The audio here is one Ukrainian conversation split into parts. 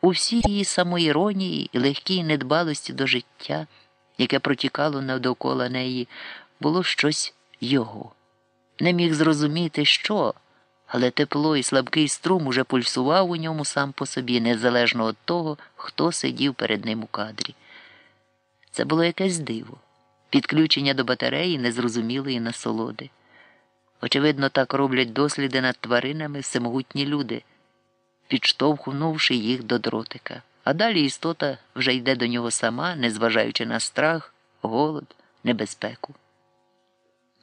У всій її самоіронії і легкій недбалості до життя, яке протікало навдовкола неї, було щось його. Не міг зрозуміти, що, але тепло і слабкий струм уже пульсував у ньому сам по собі, незалежно від того, хто сидів перед ним у кадрі. Це було якесь диво, підключення до батареї незрозумілої насолоди. Очевидно, так роблять досліди над тваринами всемогутні люди, підштовхнувши їх до дротика. А далі істота вже йде до нього сама, незважаючи на страх, голод, небезпеку.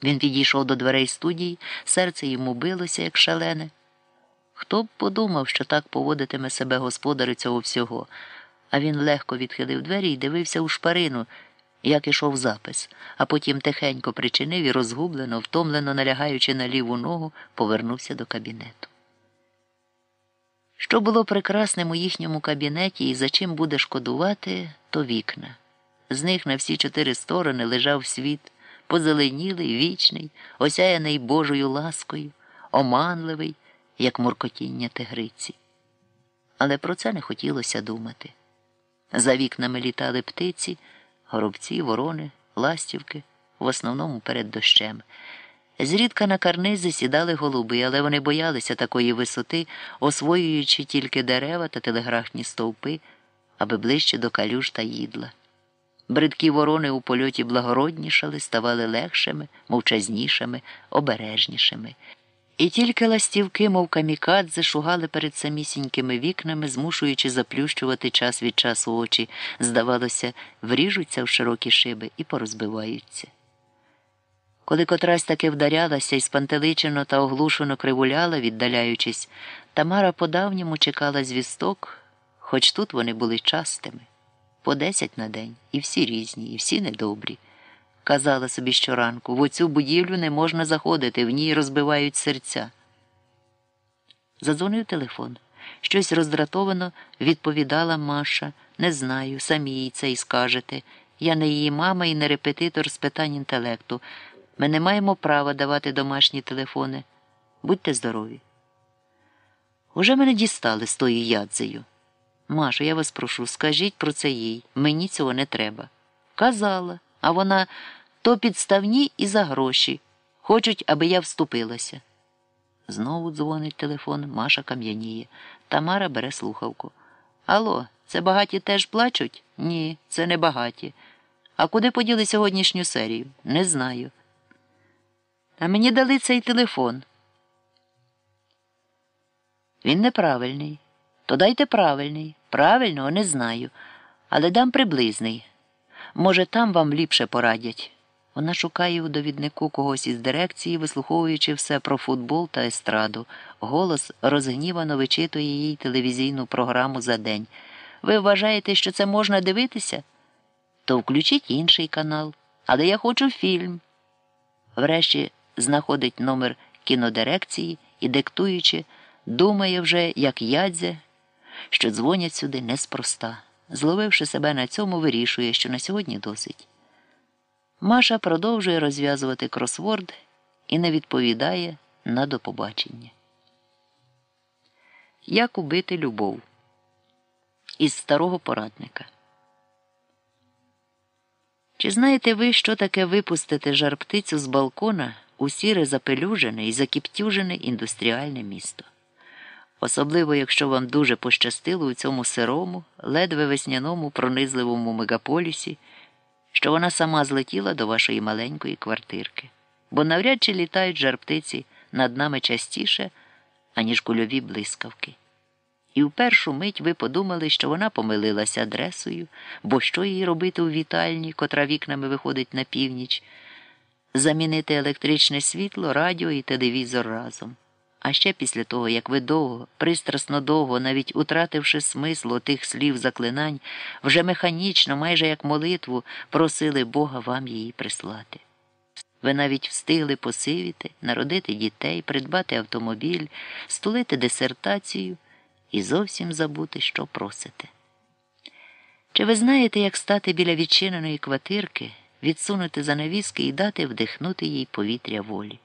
Він підійшов до дверей студії, серце йому билося, як шалене. Хто б подумав, що так поводитиме себе господар цього всього, а він легко відхилив двері і дивився у шпарину, як ішов запис, а потім тихенько причинив і розгублено, втомлено налягаючи на ліву ногу, повернувся до кабінету. Що було прекрасним у їхньому кабінеті і за чим буде шкодувати, то вікна. З них на всі чотири сторони лежав світ, позеленілий, вічний, осяяний Божою ласкою, оманливий, як муркотіння тигриці. Але про це не хотілося думати. За вікнами літали птиці, горобці, ворони, ластівки, в основному перед дощем. Зрідка на карнизи сідали голуби, але вони боялися такої висоти, освоюючи тільки дерева та телеграфні стовпи, аби ближче до калюж та їдла. Бридкі ворони у польоті благороднішали, ставали легшими, мовчазнішими, обережнішими. І тільки ластівки, мов камікадзе, шугали перед самісінькими вікнами, змушуючи заплющувати час від часу очі, здавалося, вріжуться в широкі шиби і порозбиваються. Коли котрась таки вдарялася і спантеличено та оглушено кривуляла, віддаляючись, Тамара по давньому чекала звісток, хоч тут вони були частими, по десять на день, і всі різні, і всі недобрі. Казала собі щоранку, в оцю будівлю не можна заходити, в ній розбивають серця. Задзвонив телефон. Щось роздратовано відповідала Маша. Не знаю, самі їй це й скажете. Я не її мама і не репетитор з питань інтелекту. Ми не маємо права давати домашні телефони. Будьте здорові. Уже мене дістали з тою ядзею. Маша, я вас прошу, скажіть про це їй. Мені цього не треба. Казала, а вона то підставні і за гроші. Хочуть, аби я вступилася. Знову дзвонить телефон, Маша кам'яніє. Тамара бере слухавку. Алло, це багаті теж плачуть? Ні, це не багаті. А куди поділи сьогоднішню серію? Не знаю. А мені дали цей телефон. Він неправильний. То дайте правильний. Правильного не знаю. Але дам приблизний. Може, там вам ліпше порадять. Вона шукає у довіднику когось із дирекції, вислуховуючи все про футбол та естраду. Голос розгнівано вичитує їй телевізійну програму за день. Ви вважаєте, що це можна дивитися? То включіть інший канал. Але я хочу фільм. Врешті знаходить номер кінодирекції і, диктуючи, думає вже, як ядзя, що дзвонять сюди неспроста. Зловивши себе на цьому, вирішує, що на сьогодні досить. Маша продовжує розв'язувати кросворд і не відповідає на допобачення. Як убити любов із старого порадника. Чи знаєте ви, що таке випустити жар птицю з балкона у сіре запелюжене і закіптюжене індустріальне місто? Особливо, якщо вам дуже пощастило у цьому сирому, ледве весняному, пронизливому мегаполісі, що вона сама злетіла до вашої маленької квартирки, бо навряд чи літають жарптиці над нами частіше, аніж кульові блискавки. І в першу мить ви подумали, що вона помилилася адресою, бо що їй робити у вітальні, котра вікнами виходить на північ, замінити електричне світло, радіо і телевізор разом. А ще після того, як ви довго, пристрасно довго, навіть утративши смисло тих слів заклинань, вже механічно, майже як молитву, просили Бога вам її прислати. Ви навіть встигли посивіти, народити дітей, придбати автомобіль, стулити дисертацію і зовсім забути, що просите. Чи ви знаєте, як стати біля відчиненої квартирки, відсунути занавіски і дати вдихнути їй повітря волі?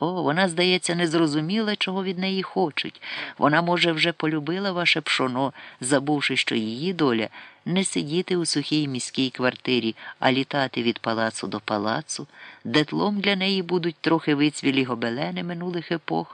О, вона, здається, не зрозуміла, чого від неї хочуть. Вона, може, вже полюбила ваше пшоно, забувши, що її доля не сидіти у сухій міській квартирі, а літати від палацу до палацу, де тлом для неї будуть трохи вицвілі гобелени минулих епох,